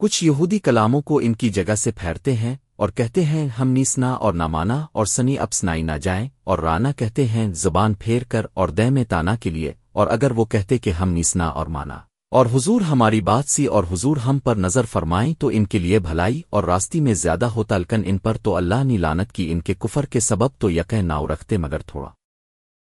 کچھ یہودی کلاموں کو ان کی جگہ سے پھیرتے ہیں اور کہتے ہیں، ہم نیسنا اور نہ مانا اور سنی اپسنائی نہ جائیں اور رانا کہتے ہیں، زبان پھیر کر اور دے میں تانا کے لیے، اور اگر وہ کہتے کہ ہم نیسنا اور مانا۔ اور حضور ہماری بات سی اور حضور ہم پر نظر فرمائیں تو ان کے لیے بھلائی اور راستی میں زیادہ ہوتا، لکن ان پر تو اللہ نے لانت کی، ان کے کفر کے سبب تو یقین ناؤ رکھتے مگر تھوڑا۔